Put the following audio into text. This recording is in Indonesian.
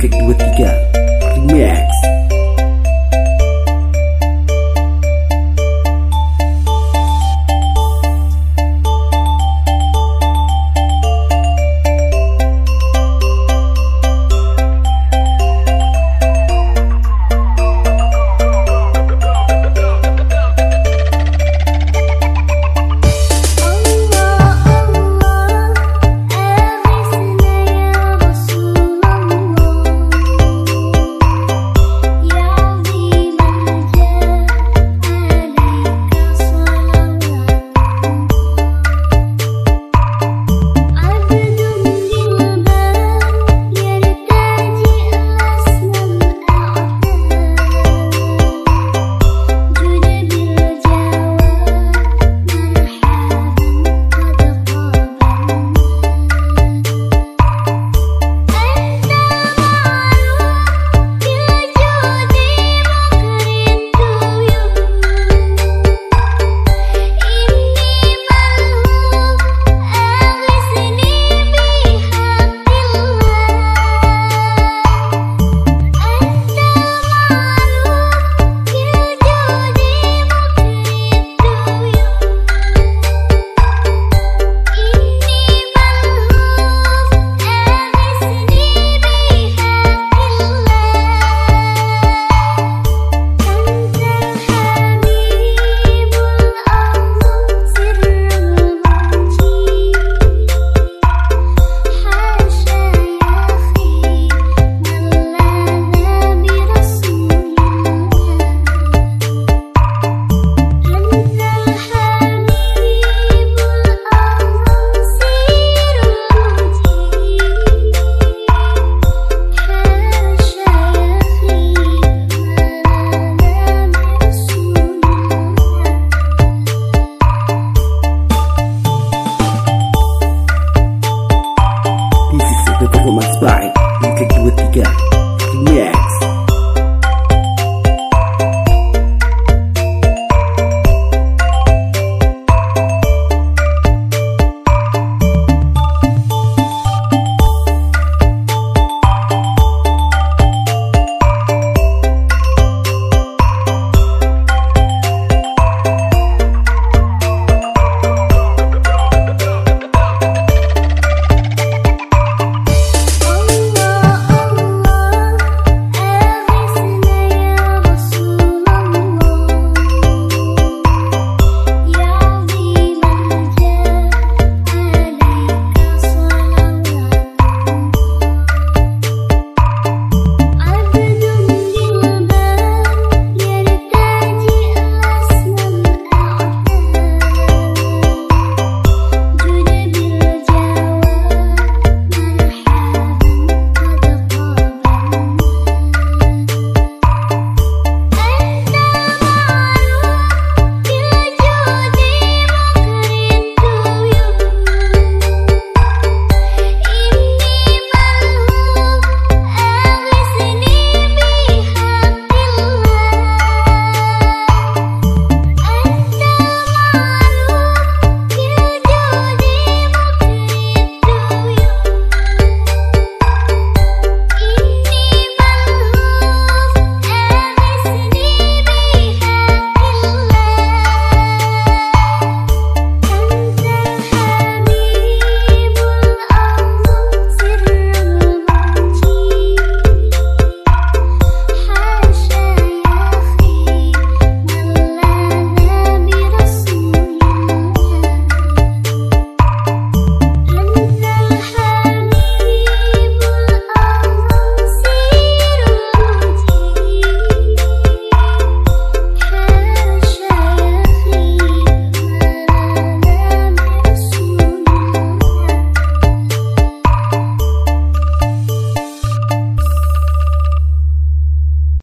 Cupcake tiga.